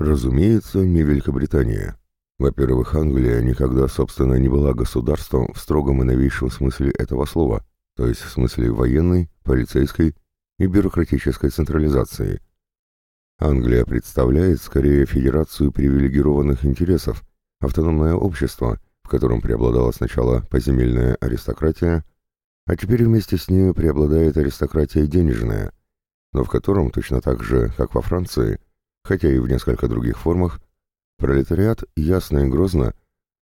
Разумеется, не Великобритания. Во-первых, Англия никогда, собственно, не была государством в строгом и новейшем смысле этого слова, то есть в смысле военной, полицейской и бюрократической централизации. Англия представляет скорее федерацию привилегированных интересов, автономное общество, в котором преобладала сначала поземельная аристократия, а теперь вместе с ней преобладает аристократия денежная, но в котором точно так же, как во Франции, хотя и в несколько других формах, пролетариат ясно и грозно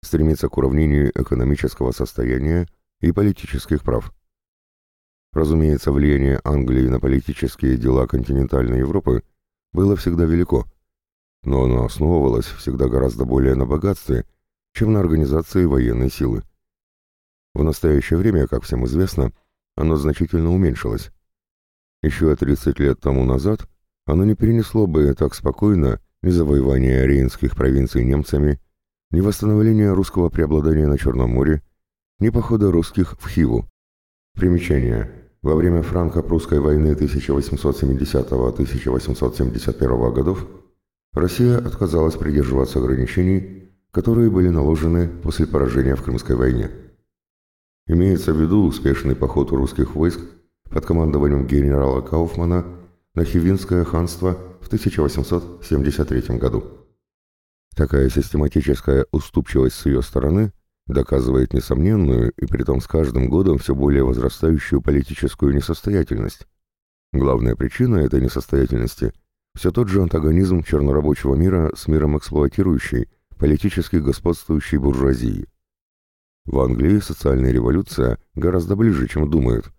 стремится к уравнению экономического состояния и политических прав. Разумеется, влияние Англии на политические дела континентальной Европы было всегда велико, но оно основывалось всегда гораздо более на богатстве, чем на организации военной силы. В настоящее время, как всем известно, оно значительно уменьшилось. Еще 30 лет тому назад оно не перенесло бы так спокойно ни завоевания рейнских провинций немцами, ни восстановления русского преобладания на Черном море, ни похода русских в Хиву. Примечание. Во время франко-прусской войны 1870-1871 годов Россия отказалась придерживаться ограничений, которые были наложены после поражения в Крымской войне. Имеется в виду успешный поход русских войск под командованием генерала Кауфмана на Хивинское ханство в 1873 году. Такая систематическая уступчивость с ее стороны доказывает несомненную и притом с каждым годом все более возрастающую политическую несостоятельность. Главная причина этой несостоятельности – все тот же антагонизм чернорабочего мира с миром эксплуатирующей, политически господствующей буржуазии. В Англии социальная революция гораздо ближе, чем думают,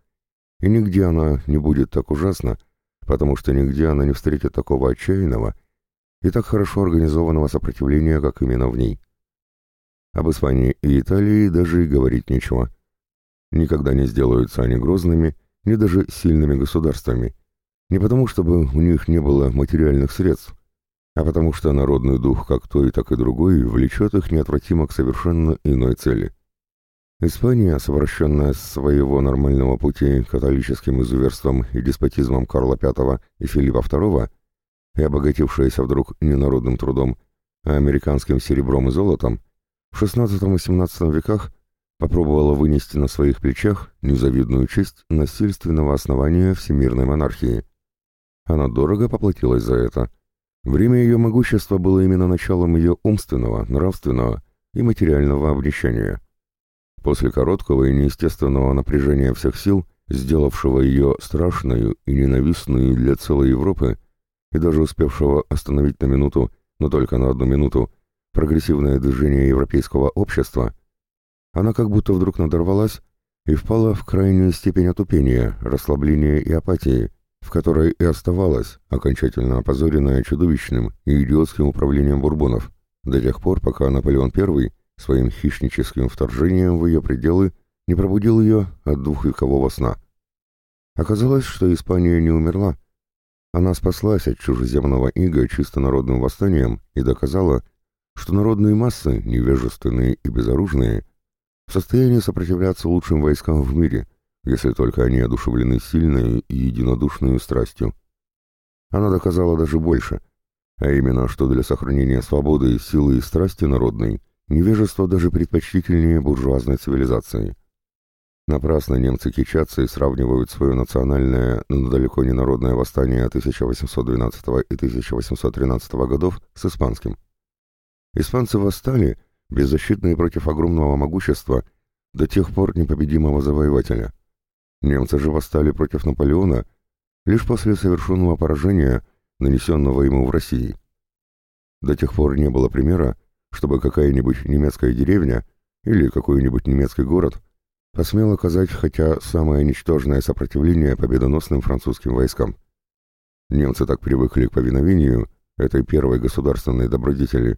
и нигде она не будет так ужасна, потому что нигде она не встретит такого отчаянного и так хорошо организованного сопротивления, как именно в ней. Об Испании и Италии даже и говорить нечего. Никогда не сделаются они грозными, ни даже сильными государствами. Не потому, чтобы у них не было материальных средств, а потому что народный дух как той, так и другой влечет их неотвратимо к совершенно иной цели. Испания, совращенная с своего нормального пути католическим изуверством и деспотизмом Карла V и Филиппа II, и обогатившаяся вдруг не народным трудом, а американским серебром и золотом, в XVI и XVII веках попробовала вынести на своих плечах незавидную честь насильственного основания всемирной монархии. Она дорого поплатилась за это. Время ее могущества было именно началом ее умственного, нравственного и материального обнищания. После короткого и неестественного напряжения всех сил, сделавшего ее страшную и ненавистную для целой Европы, и даже успевшего остановить на минуту, но только на одну минуту, прогрессивное движение европейского общества, она как будто вдруг надорвалась и впала в крайнюю степень отупения, расслабления и апатии, в которой и оставалась, окончательно опозоренная чудовищным и идиотским управлением бурбонов, до тех пор, пока Наполеон I своим хищническим вторжением в ее пределы не пробудил ее от двухвекового сна. Оказалось, что Испания не умерла. Она спаслась от чужеземного ига чисто народным восстанием и доказала, что народные массы, невежественные и безоружные, в состоянии сопротивляться лучшим войскам в мире, если только они одушевлены сильной и единодушной страстью. Она доказала даже больше, а именно, что для сохранения свободы, силы и страсти народной – Невежество даже предпочтительнее буржуазной цивилизации. Напрасно немцы кичатся и сравнивают свое национальное, но далеко не народное восстание 1812 и 1813 годов с испанским. Испанцы восстали, беззащитные против огромного могущества, до тех пор непобедимого завоевателя. Немцы же восстали против Наполеона лишь после совершенного поражения, нанесенного ему в России. До тех пор не было примера, чтобы какая-нибудь немецкая деревня или какой-нибудь немецкий город посмел оказать хотя самое ничтожное сопротивление победоносным французским войскам. Немцы так привыкли к повиновению этой первой государственной добродетели,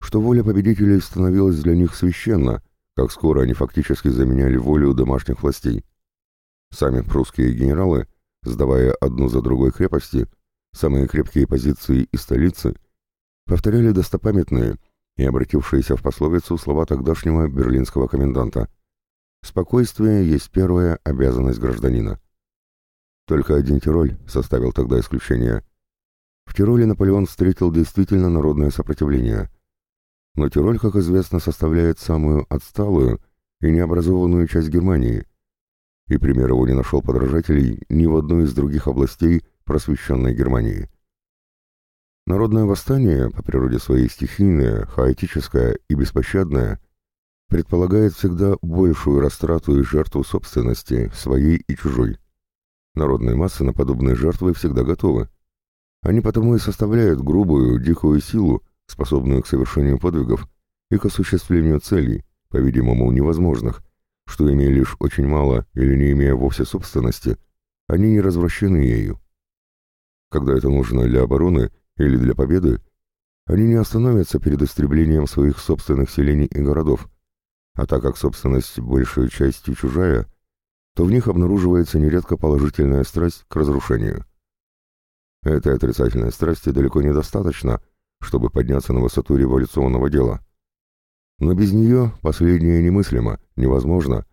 что воля победителей становилась для них священна, как скоро они фактически заменяли волю домашних властей. Сами прусские генералы, сдавая одну за другой крепости, самые крепкие позиции и столицы, повторяли достопамятные – и обратившиеся в пословицу слова тогдашнего берлинского коменданта «Спокойствие есть первая обязанность гражданина». Только один Тироль составил тогда исключение. В Тироле Наполеон встретил действительно народное сопротивление. Но Тироль, как известно, составляет самую отсталую и необразованную часть Германии, и пример его не нашел подражателей ни в одной из других областей просвещенной Германии. Народное восстание, по природе своей стихийное, хаотическое и беспощадное, предполагает всегда большую растрату и жертву собственности, своей и чужой. Народные массы на подобные жертвы всегда готовы. Они потому и составляют грубую, дикую силу, способную к совершению подвигов и к осуществлению целей, по-видимому, невозможных, что, имея лишь очень мало или не имея вовсе собственности, они не развращены ею. Когда это нужно для обороны или для победы, они не остановятся перед истреблением своих собственных селений и городов, а так как собственность большей частью чужая, то в них обнаруживается нередко положительная страсть к разрушению. Этой отрицательной страсти далеко недостаточно, чтобы подняться на высоту революционного дела. Но без нее последнее немыслимо, невозможно,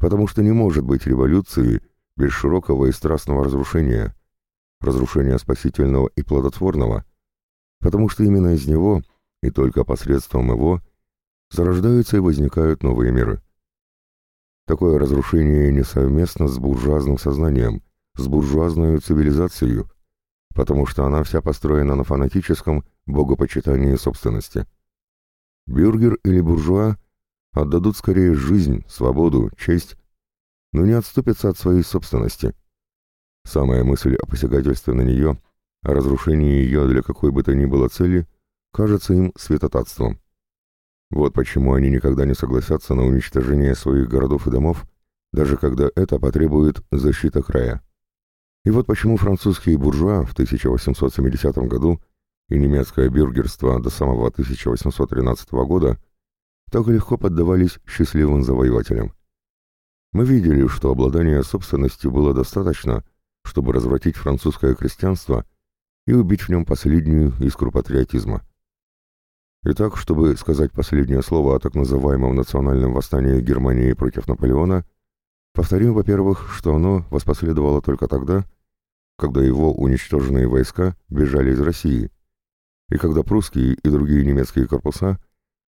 потому что не может быть революции без широкого и страстного разрушения, разрушения спасительного и плодотворного, потому что именно из него и только посредством его зарождаются и возникают новые миры. Такое разрушение несовместно с буржуазным сознанием, с буржуазной цивилизацией, потому что она вся построена на фанатическом богопочитании собственности. Бюргер или буржуа отдадут скорее жизнь, свободу, честь, но не отступятся от своей собственности. Самая мысль о посягательстве на нее, о разрушении ее для какой бы то ни было цели, кажется им святотатством. Вот почему они никогда не согласятся на уничтожение своих городов и домов, даже когда это потребует защита края. И вот почему французские буржуа в 1870 году и немецкое бюргерство до самого 1813 года так легко поддавались счастливым завоевателям. Мы видели, что обладание собственностью было достаточно, чтобы развратить французское крестьянство и убить в нем последнюю искру патриотизма. Итак, чтобы сказать последнее слово о так называемом национальном восстании Германии против Наполеона, повторим, во-первых, что оно воспоследовало только тогда, когда его уничтоженные войска бежали из России, и когда прусские и другие немецкие корпуса,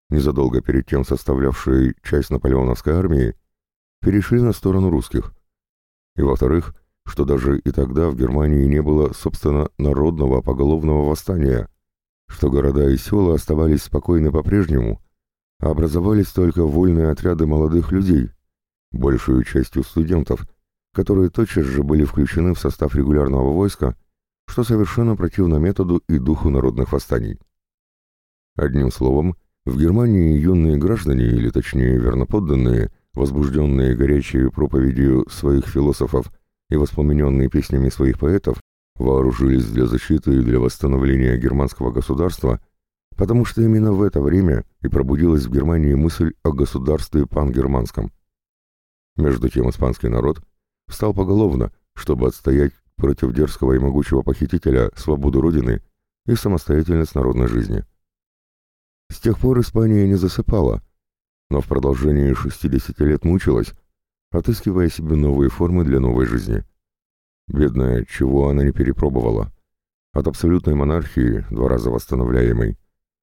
незадолго перед тем составлявшие часть наполеоновской армии, перешли на сторону русских. И во-вторых, что даже и тогда в Германии не было, собственно, народного поголовного восстания, что города и села оставались спокойны по-прежнему, а образовались только вольные отряды молодых людей, большую частью студентов, которые тотчас же были включены в состав регулярного войска, что совершенно противно методу и духу народных восстаний. Одним словом, в Германии юные граждане, или точнее верноподданные, возбужденные горячей проповедью своих философов и воспламененные песнями своих поэтов, вооружились для защиты и для восстановления германского государства, потому что именно в это время и пробудилась в Германии мысль о государстве пангерманском. Между тем испанский народ встал поголовно, чтобы отстоять против дерзкого и могучего похитителя свободу Родины и самостоятельность народной жизни. С тех пор Испания не засыпала, но в продолжении 60 лет мучилась, отыскивая себе новые формы для новой жизни. Бедная, чего она не перепробовала. От абсолютной монархии, два раза восстановляемой,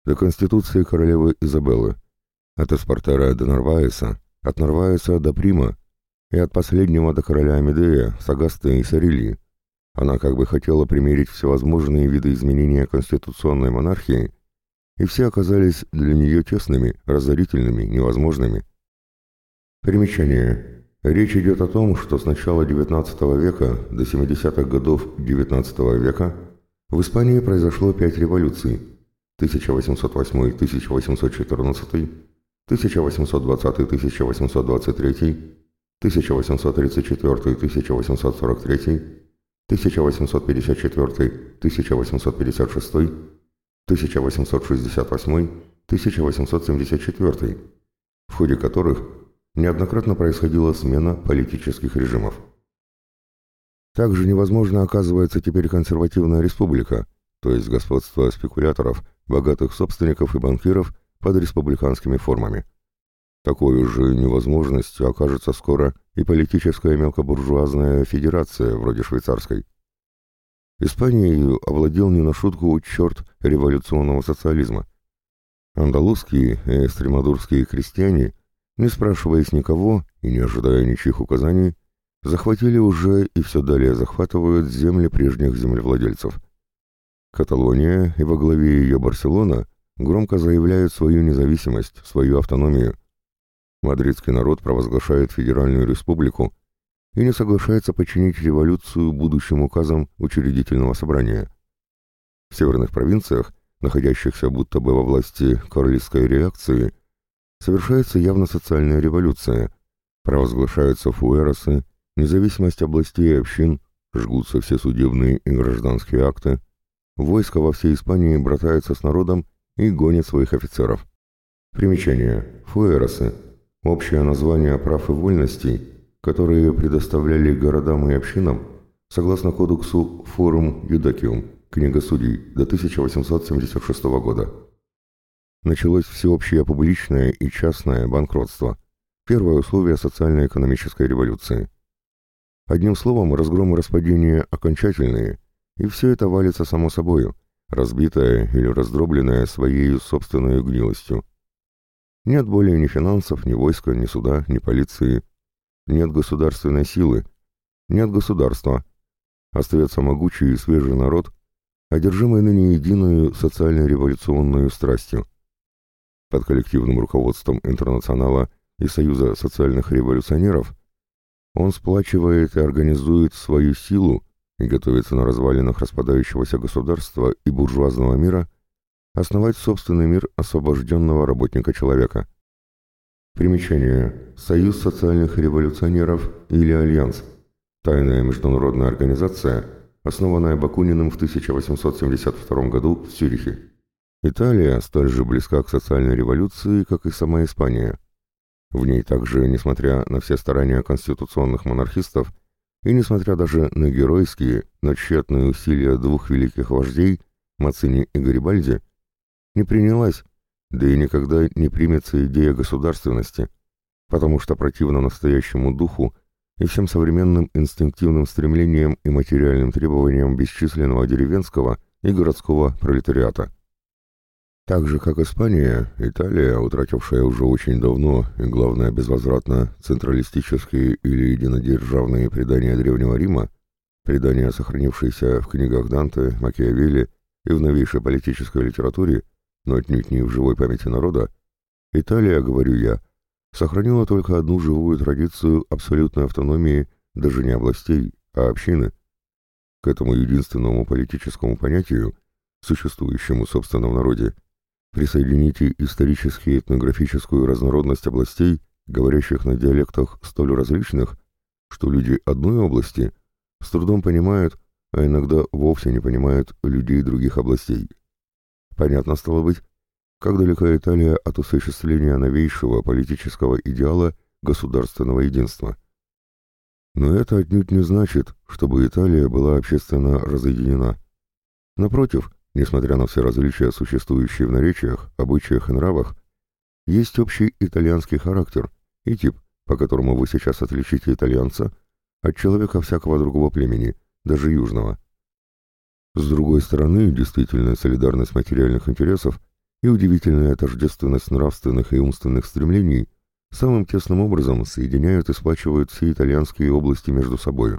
до конституции королевы Изабеллы, от Эспартера до Нарваеса, от Нарваеса до Прима и от последнего до короля Амедея, Сагаста и Сарильи. Она как бы хотела примерить всевозможные виды изменения конституционной монархии, и все оказались для нее тесными, разорительными, невозможными. Примечание. Речь идет о том, что с начала XIX века до 70-х годов XIX века в Испании произошло пять революций 1808-1814, 1820-1823, 1834-1843, 1854-1856, 1868-1874, в ходе которых неоднократно происходила смена политических режимов. Также невозможно оказывается теперь консервативная республика, то есть господство спекуляторов, богатых собственников и банкиров под республиканскими формами. Такой же невозможностью окажется скоро и политическая мелкобуржуазная федерация, вроде швейцарской. Испанией овладел не на шутку черт революционного социализма. Андалузские и эстремадурские крестьяне, не спрашиваясь никого и не ожидая ничьих указаний, захватили уже и все далее захватывают земли прежних землевладельцев. Каталония и во главе ее Барселона громко заявляют свою независимость, свою автономию. Мадридский народ провозглашает федеральную республику и не соглашается подчинить революцию будущим указам учредительного собрания. В северных провинциях, находящихся будто бы во власти королевской реакции, совершается явно социальная революция, провозглашаются фуэросы, независимость областей и общин, жгутся все судебные и гражданские акты, войско во всей Испании братается с народом и гонит своих офицеров. Примечание. Фуэросы. Общее название прав и вольностей, которые предоставляли городам и общинам согласно кодексу Форум Юдакиум, книга судей, до 1876 года. Началось всеобщее публичное и частное банкротство, первое условие социально-экономической революции. Одним словом, разгром и распадение окончательные, и все это валится само собою, разбитое или раздробленное своей собственной гнилостью. Нет более ни финансов, ни войска, ни суда, ни полиции, нет государственной силы, нет государства. Остается могучий и свежий народ, одержимый ныне единую социально-революционную страстью. Под коллективным руководством Интернационала и Союза социальных революционеров он сплачивает и организует свою силу и готовится на развалинах распадающегося государства и буржуазного мира основать собственный мир освобожденного работника-человека – Примечание. Союз социальных революционеров или Альянс. Тайная международная организация, основанная Бакуниным в 1872 году в Цюрихе. Италия столь же близка к социальной революции, как и сама Испания. В ней также, несмотря на все старания конституционных монархистов, и несмотря даже на геройские, но тщетные усилия двух великих вождей, Мацини и Гарибальди, не принялась да и никогда не примется идея государственности, потому что противно настоящему духу и всем современным инстинктивным стремлениям и материальным требованиям бесчисленного деревенского и городского пролетариата. Так же, как Испания, Италия, утратившая уже очень давно и, главное, безвозвратно централистические или единодержавные предания Древнего Рима, предания, сохранившиеся в книгах Данте, Макиавелли и в новейшей политической литературе, но отнюдь не в живой памяти народа, Италия, говорю я, сохранила только одну живую традицию абсолютной автономии даже не областей, а общины. К этому единственному политическому понятию, существующему, собственно, в народе, присоедините исторически этнографическую разнородность областей, говорящих на диалектах столь различных, что люди одной области с трудом понимают, а иногда вовсе не понимают людей других областей. Понятно стало быть, как далека Италия от осуществления новейшего политического идеала государственного единства. Но это отнюдь не значит, чтобы Италия была общественно разъединена. Напротив, несмотря на все различия, существующие в наречиях, обычаях и нравах, есть общий итальянский характер и тип, по которому вы сейчас отличите итальянца от человека всякого другого племени, даже южного. С другой стороны, действительная солидарность материальных интересов и удивительная тождественность нравственных и умственных стремлений самым тесным образом соединяют и сплачивают все итальянские области между собой.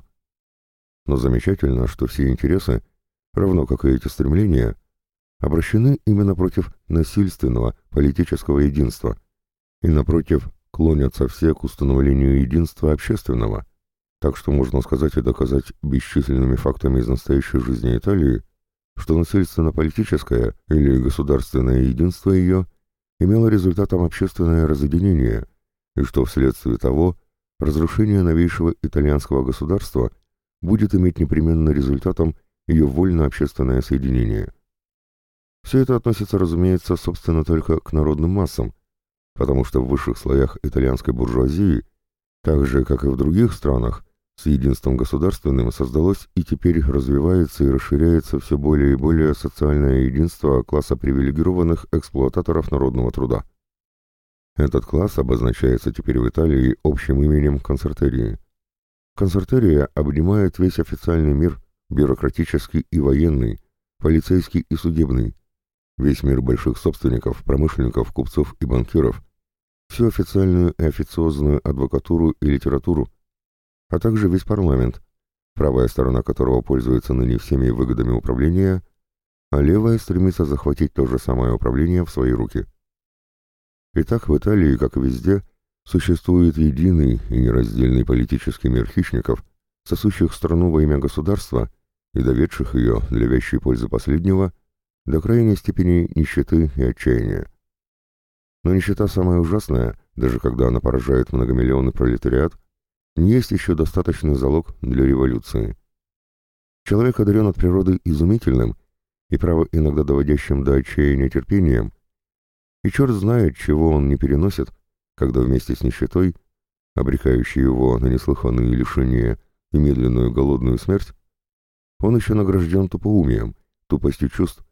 Но замечательно, что все интересы, равно как и эти стремления, обращены именно против насильственного политического единства и, напротив, клонятся все к установлению единства общественного, так что можно сказать и доказать бесчисленными фактами из настоящей жизни Италии, что насильственно-политическое или государственное единство ее имело результатом общественное разъединение, и что вследствие того разрушение новейшего итальянского государства будет иметь непременно результатом ее вольно-общественное соединение. Все это относится, разумеется, собственно только к народным массам, потому что в высших слоях итальянской буржуазии, так же, как и в других странах, с единством государственным создалось и теперь развивается и расширяется все более и более социальное единство класса привилегированных эксплуататоров народного труда. Этот класс обозначается теперь в Италии общим именем концертерии. Концертерия обнимает весь официальный мир, бюрократический и военный, полицейский и судебный, весь мир больших собственников, промышленников, купцов и банкиров, всю официальную и официозную адвокатуру и литературу, а также весь парламент, правая сторона которого пользуется ныне всеми выгодами управления, а левая стремится захватить то же самое управление в свои руки. Итак, в Италии, как и везде, существует единый и нераздельный политический мир хищников, сосущих страну во имя государства и доведших ее для вещей пользы последнего до крайней степени нищеты и отчаяния. Но нищета самая ужасная, даже когда она поражает многомиллионный пролетариат, не есть еще достаточный залог для революции. Человек одарен от природы изумительным и, право, иногда доводящим до отчаяния терпением, и черт знает, чего он не переносит, когда вместе с нищетой, обрекающей его на неслыханные лишения и медленную голодную смерть, он еще награжден тупоумием, тупостью чувств,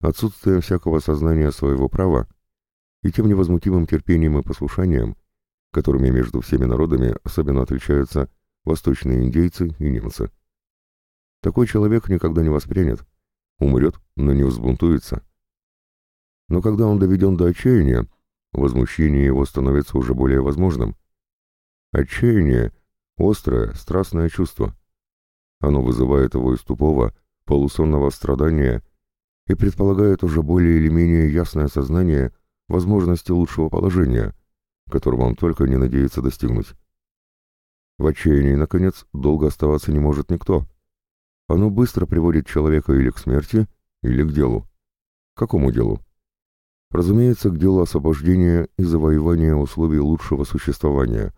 отсутствием всякого сознания своего права и тем невозмутимым терпением и послушанием, которыми между всеми народами особенно отличаются восточные индейцы и немцы. Такой человек никогда не воспринят, умрет, но не взбунтуется. Но когда он доведен до отчаяния, возмущение его становится уже более возможным. Отчаяние — острое, страстное чувство. Оно вызывает его из тупого, полусонного страдания и предполагает уже более или менее ясное сознание возможности лучшего положения, которого он только не надеется достигнуть. В отчаянии, наконец, долго оставаться не может никто. Оно быстро приводит человека или к смерти, или к делу. К какому делу? Разумеется, к делу освобождения и завоевания условий лучшего существования.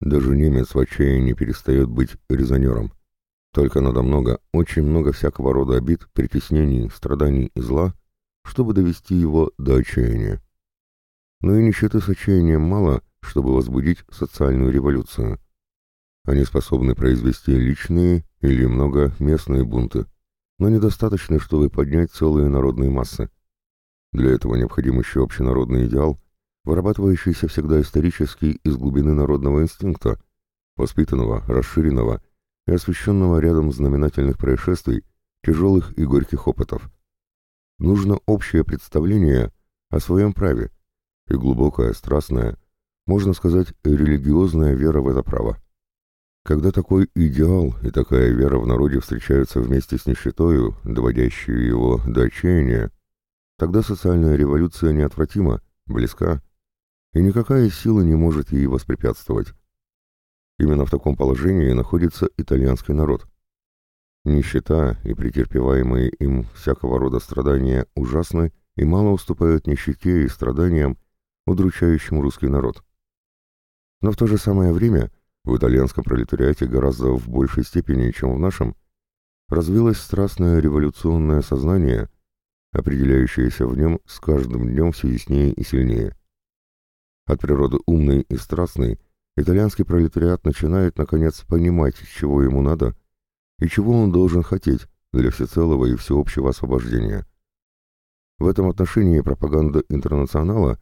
Даже немец в отчаянии перестает быть резонером. Только надо много, очень много всякого рода обид, притеснений, страданий и зла, чтобы довести его до отчаяния. Но и нищеты с отчаянием мало, чтобы возбудить социальную революцию. Они способны произвести личные или много местные бунты, но недостаточно, чтобы поднять целые народные массы. Для этого необходим еще общенародный идеал, вырабатывающийся всегда исторически из глубины народного инстинкта, воспитанного, расширенного и освещенного рядом знаменательных происшествий, тяжелых и горьких опытов. Нужно общее представление о своем праве и глубокая, страстная, можно сказать, религиозная вера в это право. Когда такой идеал и такая вера в народе встречаются вместе с нищетою, доводящей его до отчаяния, Тогда социальная революция неотвратима, близка, и никакая сила не может ей воспрепятствовать. Именно в таком положении находится итальянский народ. Нищета и претерпеваемые им всякого рода страдания ужасны и мало уступают нищете и страданиям, удручающим русский народ. Но в то же самое время в итальянском пролетариате гораздо в большей степени, чем в нашем, развилось страстное революционное сознание – определяющаяся в нем с каждым днем все яснее и сильнее. От природы умный и страстный, итальянский пролетариат начинает, наконец, понимать, чего ему надо и чего он должен хотеть для всецелого и всеобщего освобождения. В этом отношении пропаганда интернационала,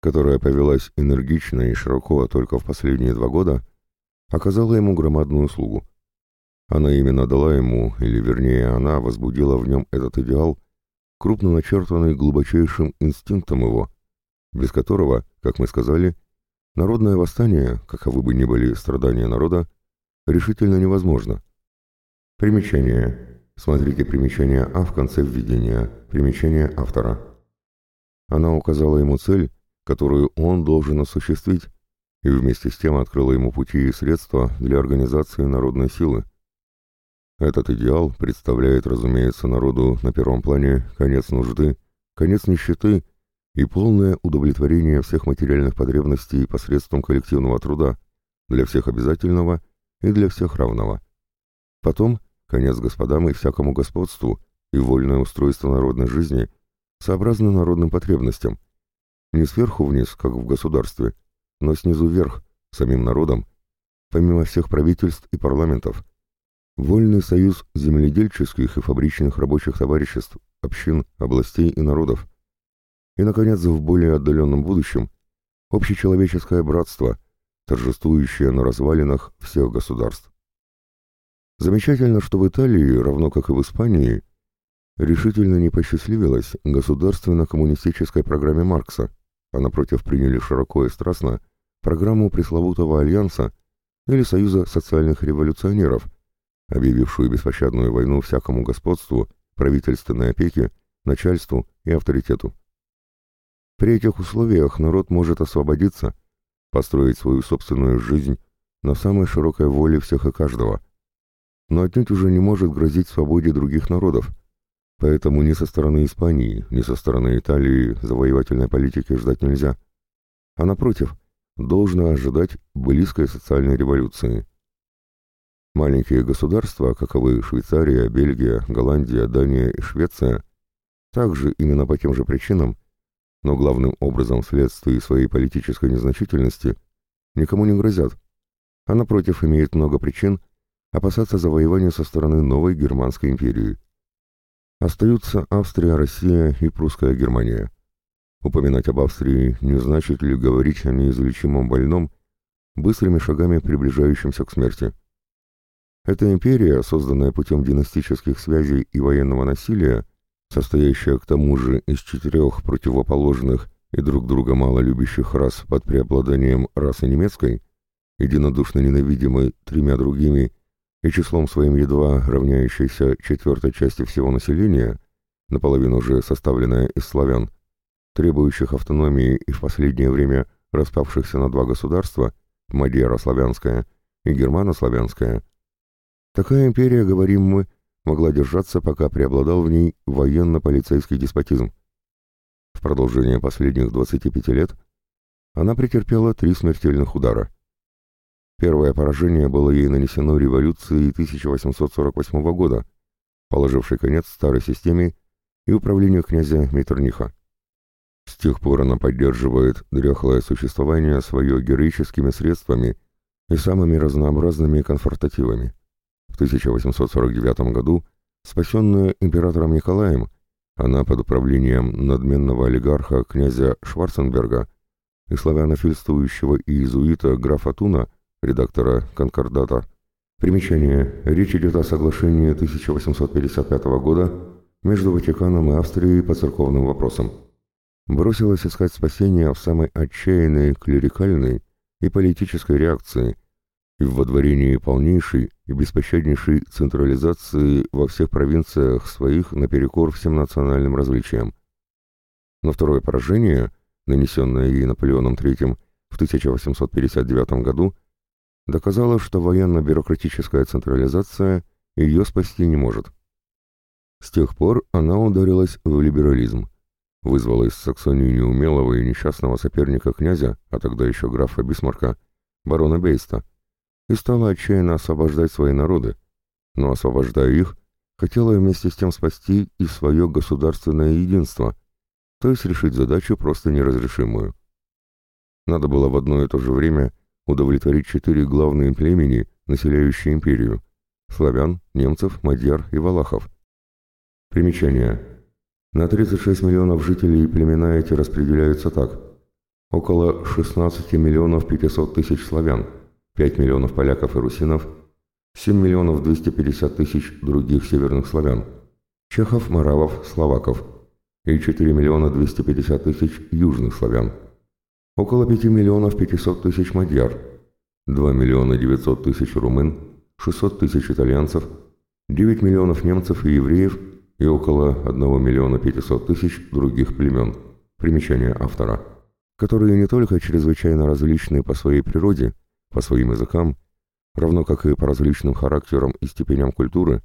которая повелась энергично и широко только в последние два года, оказала ему громадную услугу. Она именно дала ему, или вернее она возбудила в нем этот идеал, крупно начертанный глубочайшим инстинктом его, без которого, как мы сказали, народное восстание, каковы бы ни были страдания народа, решительно невозможно. Примечание. Смотрите примечание А в конце введения, примечание автора. Она указала ему цель, которую он должен осуществить, и вместе с тем открыла ему пути и средства для организации народной силы, этот идеал представляет, разумеется, народу на первом плане конец нужды, конец нищеты и полное удовлетворение всех материальных потребностей посредством коллективного труда, для всех обязательного и для всех равного. Потом конец господам и всякому господству и вольное устройство народной жизни сообразно народным потребностям, не сверху вниз, как в государстве, но снизу вверх, самим народом, помимо всех правительств и парламентов – Вольный союз земледельческих и фабричных рабочих товариществ, общин, областей и народов. И, наконец, в более отдаленном будущем общечеловеческое братство, торжествующее на развалинах всех государств. Замечательно, что в Италии, равно как и в Испании, решительно не посчастливилось государственно-коммунистической программе Маркса, а напротив приняли широко и страстно программу пресловутого альянса или Союза социальных революционеров, объявившую беспощадную войну всякому господству, правительственной опеке, начальству и авторитету. При этих условиях народ может освободиться, построить свою собственную жизнь на самой широкой воле всех и каждого, но отнюдь уже не может грозить свободе других народов, поэтому ни со стороны Испании, ни со стороны Италии завоевательной политики ждать нельзя, а напротив, должно ожидать близкой социальной революции. Маленькие государства, каковы Швейцария, Бельгия, Голландия, Дания и Швеция, также именно по тем же причинам, но главным образом вследствие своей политической незначительности, никому не грозят, а напротив имеют много причин опасаться завоевания со стороны новой Германской империи. Остаются Австрия, Россия и Прусская Германия. Упоминать об Австрии не значит ли говорить о неизлечимом больном, быстрыми шагами приближающемся к смерти. Эта империя, созданная путем династических связей и военного насилия, состоящая к тому же из четырех противоположных и друг друга мало любящих рас под преобладанием расы немецкой, единодушно ненавидимой тремя другими и числом своим едва равняющейся четвертой части всего населения, наполовину же составленная из славян, требующих автономии и в последнее время распавшихся на два государства, Мадьяро-славянская и Германо-славянская, такая империя, говорим мы, могла держаться, пока преобладал в ней военно-полицейский деспотизм. В продолжение последних 25 лет она претерпела три смертельных удара. Первое поражение было ей нанесено революцией 1848 года, положившей конец старой системе и управлению князя Митерниха. С тех пор она поддерживает дряхлое существование свое героическими средствами и самыми разнообразными конфронтативами. В 1849 году, спасенная императором Николаем, она под управлением надменного олигарха князя Шварценберга и славянофильствующего иезуита графа Туна, редактора «Конкордата», Примечание. Речь идет о соглашении 1855 года между Ватиканом и Австрией по церковным вопросам бросилась искать спасения в самой отчаянной клерикальной и политической реакции и в водворении полнейшей и беспощаднейшей централизации во всех провинциях своих наперекор всем национальным различиям. Но второе поражение, нанесенное ей Наполеоном III в 1859 году, доказало, что военно-бюрократическая централизация ее спасти не может. С тех пор она ударилась в либерализм вызвала из Саксонии неумелого и несчастного соперника князя, а тогда еще графа Бисмарка, барона Бейста, и стала отчаянно освобождать свои народы, но, освобождая их, хотела вместе с тем спасти и свое государственное единство, то есть решить задачу просто неразрешимую. Надо было в одно и то же время удовлетворить четыре главные племени, населяющие империю – славян, немцев, мадьяр и валахов. Примечание. На 36 миллионов жителей племена эти распределяются так. Около 16 миллионов 500 тысяч славян, 5 миллионов поляков и русинов, 7 миллионов 250 тысяч других северных славян, чехов, маравов, словаков и 4 миллиона 250 тысяч южных славян. Около 5 миллионов 500 тысяч мадьяр, 2 миллиона 900 тысяч румын, 600 тысяч итальянцев, 9 миллионов немцев и евреев – и около 1 миллиона 500 тысяч других племен, примечание автора, которые не только чрезвычайно различны по своей природе, по своим языкам, равно как и по различным характерам и степеням культуры,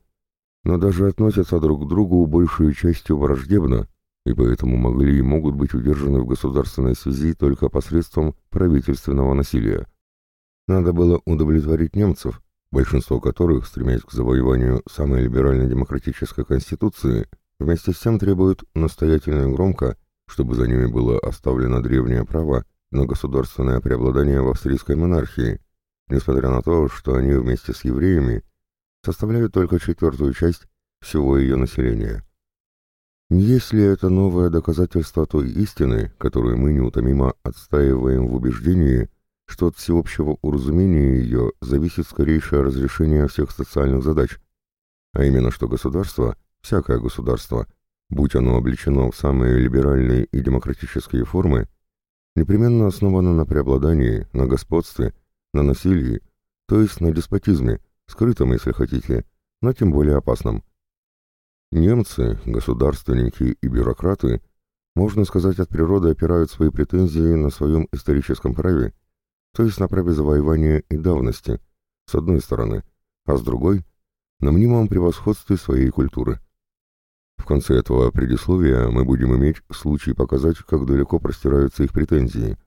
но даже относятся друг к другу большей частью враждебно, и поэтому могли и могут быть удержаны в государственной связи только посредством правительственного насилия. Надо было удовлетворить немцев, большинство которых, стремясь к завоеванию самой либеральной демократической конституции, вместе с тем требуют настоятельно и громко, чтобы за ними было оставлено древнее право на государственное преобладание в австрийской монархии, несмотря на то, что они вместе с евреями составляют только четвертую часть всего ее населения. Есть ли это новое доказательство той истины, которую мы неутомимо отстаиваем в убеждении, что от всеобщего уразумения ее зависит скорейшее разрешение всех социальных задач, а именно что государство, всякое государство, будь оно облечено в самые либеральные и демократические формы, непременно основано на преобладании, на господстве, на насилии, то есть на деспотизме, скрытом, если хотите, но тем более опасном. Немцы, государственники и бюрократы, можно сказать, от природы опирают свои претензии на своем историческом праве, то есть на праве завоевания и давности, с одной стороны, а с другой – на мнимом превосходстве своей культуры. В конце этого предисловия мы будем иметь случай показать, как далеко простираются их претензии.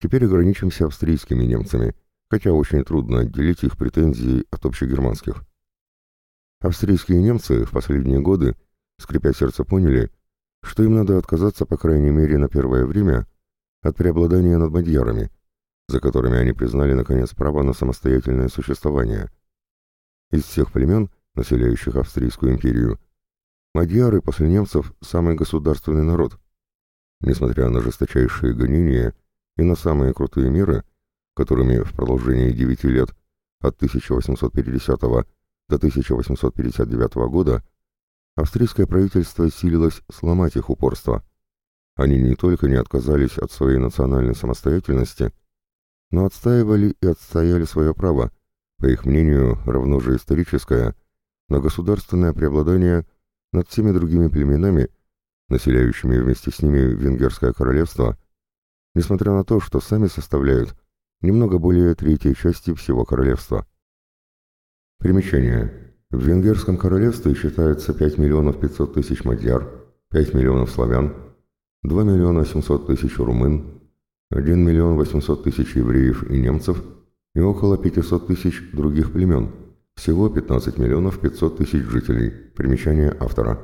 Теперь ограничимся австрийскими немцами, хотя очень трудно отделить их претензии от общегерманских. Австрийские немцы в последние годы, скрипя сердце, поняли, что им надо отказаться, по крайней мере, на первое время, от преобладания над мадьярами, за которыми они признали, наконец, право на самостоятельное существование. Из всех племен, населяющих Австрийскую империю, Мадьяры после немцев самый государственный народ. Несмотря на жесточайшие гонения и на самые крутые меры, которыми в продолжении девяти лет от 1850 до 1859 года австрийское правительство силилось сломать их упорство. Они не только не отказались от своей национальной самостоятельности, но отстаивали и отстояли свое право, по их мнению, равно же историческое, на государственное преобладание над всеми другими племенами, населяющими вместе с ними Венгерское королевство, несмотря на то, что сами составляют немного более третьей части всего королевства. Примечание. В Венгерском королевстве считается 5 миллионов 500 тысяч мадьяр, 5 миллионов славян, 2 миллиона 700 тысяч румын, 1 миллион 800 тысяч евреев и немцев и около 500 тысяч других племен – всего 15 миллионов 500 тысяч жителей. Примечание автора.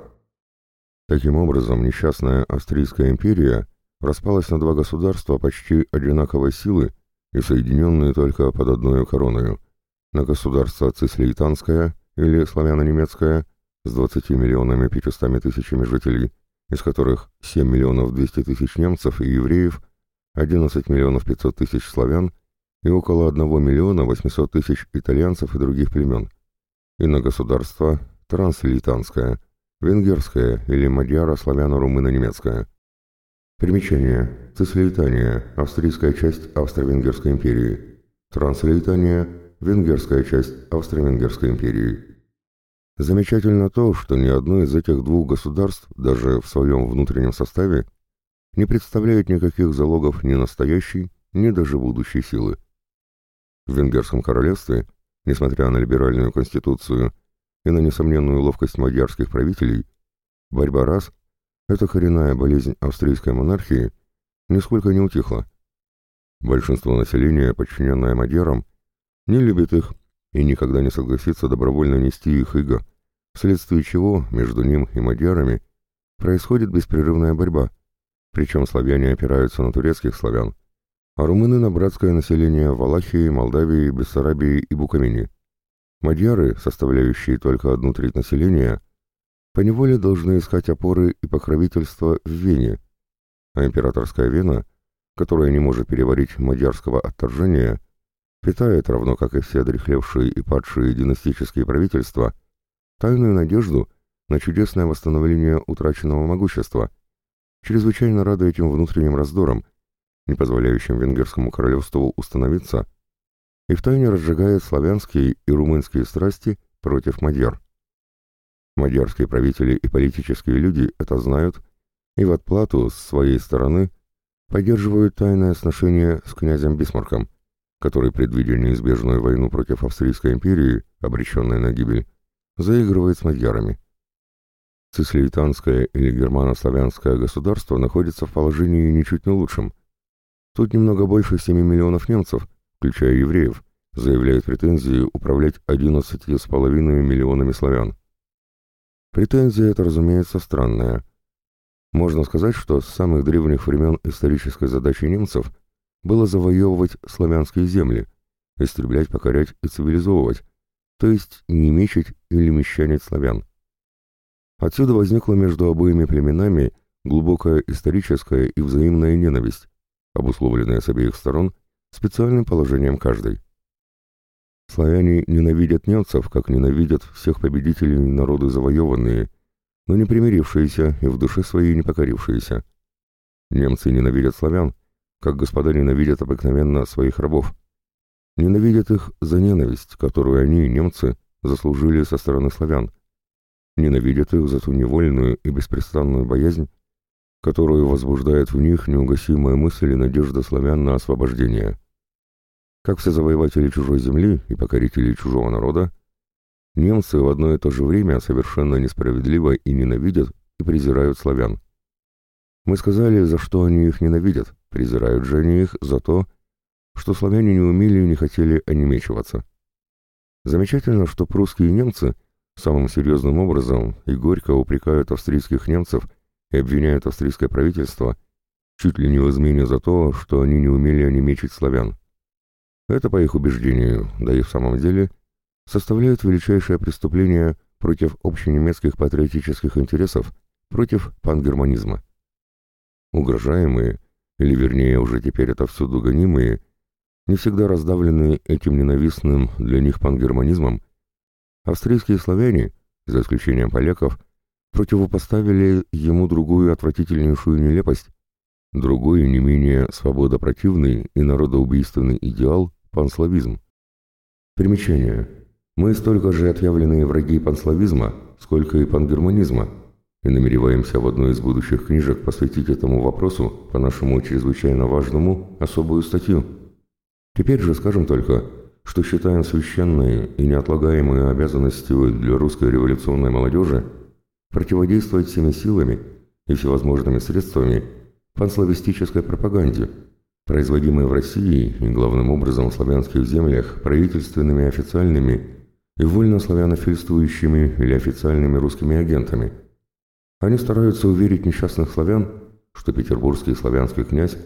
Таким образом, несчастная Австрийская империя распалась на два государства почти одинаковой силы и соединенные только под одной короной. На государство Цислейтанское или славяно-немецкое с 20 миллионами 500 тысячами жителей, из которых 7 миллионов 200 тысяч немцев и евреев, 11 миллионов 500 тысяч славян и около 1 миллиона 800 тысяч итальянцев и других племен, и на государство транслитанское, венгерское или мадьяро-славяно-румыно-немецкое. Примечание. Цислеитания – австрийская часть Австро-Венгерской империи. Транслеитания – венгерская часть Австро-Венгерской империи. Замечательно то, что ни одно из этих двух государств, даже в своем внутреннем составе, не представляет никаких залогов ни настоящей, ни даже будущей силы. В Венгерском королевстве, несмотря на либеральную конституцию и на несомненную ловкость мадьярских правителей, борьба рас, эта коренная болезнь австрийской монархии, нисколько не утихла. Большинство населения, подчиненное мадьярам, не любит их и никогда не согласится добровольно нести их иго, вследствие чего между ним и мадьярами происходит беспрерывная борьба, причем славяне опираются на турецких славян, румыны на братское население Валахии, Молдавии, Бессарабии и Буковине. Мадьяры, составляющие только одну треть населения, поневоле должны искать опоры и покровительства в Вене, а императорская Вена, которая не может переварить мадьярского отторжения, питает, равно как и все дряхлевшие и падшие династические правительства, тайную надежду на чудесное восстановление утраченного могущества, чрезвычайно рада этим внутренним раздорам, не позволяющим венгерскому королевству установиться, и втайне разжигает славянские и румынские страсти против мадьяр. Мадьярские правители и политические люди это знают и в отплату с своей стороны поддерживают тайное сношение с князем Бисмарком, который, предвидя неизбежную войну против Австрийской империи, обреченной на гибель, заигрывает с мадьярами. Цислеитанское или германо-славянское государство находится в положении ничуть не лучшем, Тут немного больше 7 миллионов немцев, включая евреев, заявляют претензии управлять 11,5 миллионами славян. Претензия эта, разумеется, странная. Можно сказать, что с самых древних времен исторической задачей немцев было завоевывать славянские земли, истреблять, покорять и цивилизовывать, то есть не мечить или мещанить славян. Отсюда возникла между обоими племенами глубокая историческая и взаимная ненависть, обусловленная с обеих сторон специальным положением каждой. Славяне ненавидят немцев, как ненавидят всех победителей народы завоеванные, но не примирившиеся и в душе своей не покорившиеся. Немцы ненавидят славян, как господа ненавидят обыкновенно своих рабов. Ненавидят их за ненависть, которую они, немцы, заслужили со стороны славян. Ненавидят их за ту невольную и беспрестанную боязнь, которую возбуждает в них неугасимая мысль и надежда славян на освобождение. Как все завоеватели чужой земли и покорители чужого народа, немцы в одно и то же время совершенно несправедливо и ненавидят и презирают славян. Мы сказали, за что они их ненавидят, презирают же они их за то, что славяне не умели и не хотели онемечиваться. Замечательно, что прусские немцы самым серьезным образом и горько упрекают австрийских немцев и обвиняют австрийское правительство чуть ли не в измене за то, что они не умели онемечить славян. Это, по их убеждению, да и в самом деле, составляет величайшее преступление против общенемецких патриотических интересов, против пангерманизма. Угрожаемые, или вернее уже теперь это всюду гонимые, не всегда раздавленные этим ненавистным для них пангерманизмом, австрийские славяне, за исключением поляков, противопоставили ему другую отвратительнейшую нелепость, другой не менее свободопротивный и народоубийственный идеал Панславизм. Примечание. Мы столько же отъявленные враги панславизма, сколько и пангерманизма, и намереваемся в одной из будущих книжек посвятить этому вопросу, по нашему чрезвычайно важному, особую статью. Теперь же скажем только, что считаем священной и неотлагаемой обязанностью для русской революционной молодежи противодействовать всеми силами и всевозможными средствами панславистической пропаганде – производимые в России и главным образом в славянских землях правительственными официальными и вольно славянофильствующими или официальными русскими агентами. Они стараются уверить несчастных славян, что петербургский славянский князь,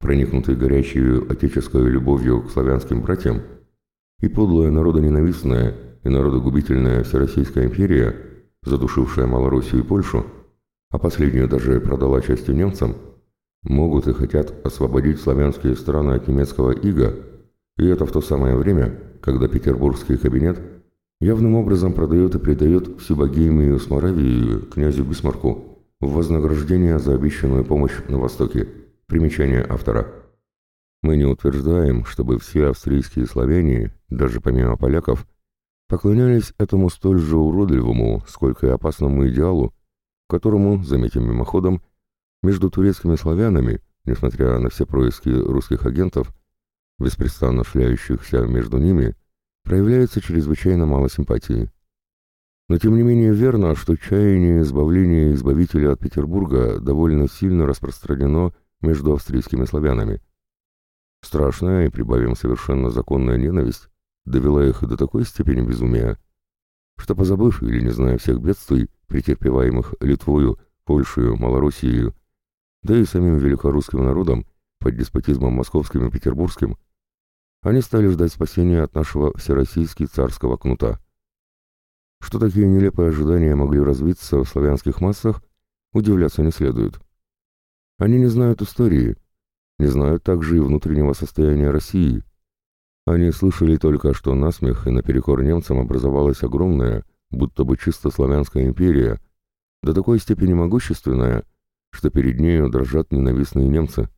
проникнутый горячей отеческой любовью к славянским братьям, и подлая народоненавистная и народогубительная Всероссийская империя, задушившая Малороссию и Польшу, а последнюю даже продала частью немцам – могут и хотят освободить славянские страны от немецкого ига, и это в то самое время, когда петербургский кабинет явным образом продает и предает всю Богемию с Моравией князю Бисмарку в вознаграждение за обещанную помощь на Востоке. Примечание автора. Мы не утверждаем, чтобы все австрийские славяне, даже помимо поляков, поклонялись этому столь же уродливому, сколько и опасному идеалу, которому, заметим мимоходом, между турецкими славянами, несмотря на все происки русских агентов, беспрестанно шляющихся между ними, проявляется чрезвычайно мало симпатии. Но тем не менее верно, что чаяние избавления избавителя от Петербурга довольно сильно распространено между австрийскими славянами. Страшная и, прибавим, совершенно законная ненависть довела их до такой степени безумия, что, позабыв или не зная всех бедствий, претерпеваемых Литвою, Польшей, Малороссией да и самим великорусским народом, под деспотизмом московским и петербургским, они стали ждать спасения от нашего всероссийски царского кнута. Что такие нелепые ожидания могли развиться в славянских массах, удивляться не следует. Они не знают истории, не знают также и внутреннего состояния России. Они слышали только, что насмех и наперекор немцам образовалась огромная, будто бы чисто славянская империя, до такой степени могущественная, что перед нею дрожат ненавистные немцы.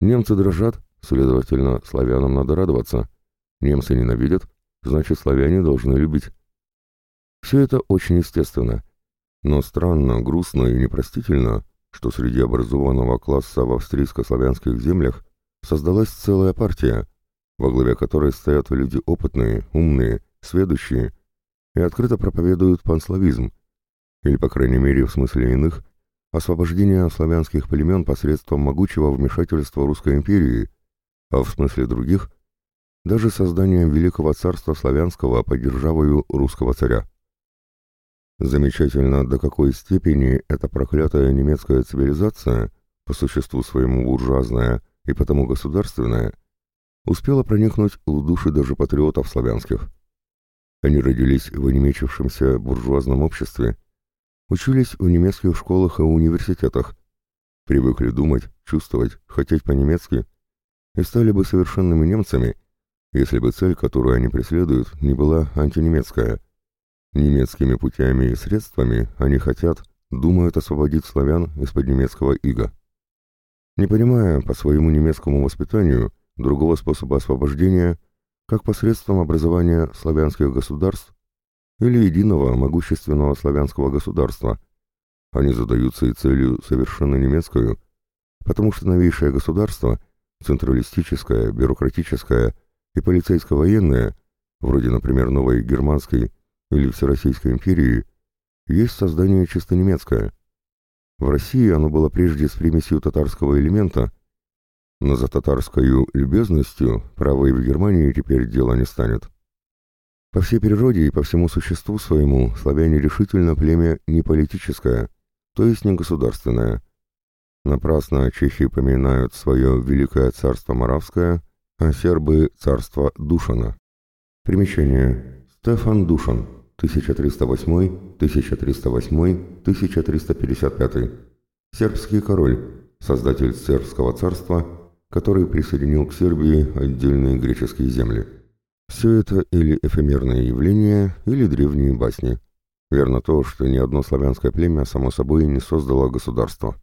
Немцы дрожат, следовательно, славянам надо радоваться. Немцы ненавидят, значит, славяне должны любить. Все это очень естественно, но странно, грустно и непростительно, что среди образованного класса в австрийско-славянских землях создалась целая партия, во главе которой стоят люди опытные, умные, сведущие и открыто проповедуют панславизм, или, по крайней мере, в смысле иных, освобождение славянских племен посредством могучего вмешательства Русской империи, а в смысле других – даже созданием Великого Царства Славянского под державою русского царя. Замечательно, до какой степени эта проклятая немецкая цивилизация, по существу своему буржуазная и потому государственная, успела проникнуть в души даже патриотов славянских. Они родились в онемечившемся буржуазном обществе учились в немецких школах и университетах, привыкли думать, чувствовать, хотеть по-немецки, и стали бы совершенными немцами, если бы цель, которую они преследуют, не была антинемецкая. Немецкими путями и средствами они хотят, думают освободить славян из-под немецкого ига. Не понимая по своему немецкому воспитанию другого способа освобождения, как посредством образования славянских государств или единого могущественного славянского государства, они задаются и целью совершенно немецкую, потому что новейшее государство, централистическое, бюрократическое и полицейско-военное, вроде, например, новой германской или Всероссийской империи, есть создание чисто немецкое. В России оно было прежде с примесью татарского элемента, но за татарскою любезностью правой в Германии теперь дело не станет. По всей природе и по всему существу своему славяне решительно племя не политическое, то есть не государственное. Напрасно чехи поминают свое великое царство Моравское, а сербы – царство Душана. Примечание. Стефан Душан, 1308, 1308, 1355. Сербский король, создатель сербского царства, который присоединил к Сербии отдельные греческие земли. Все это или эфемерные явления, или древние басни. Верно то, что ни одно славянское племя само собой не создало государство.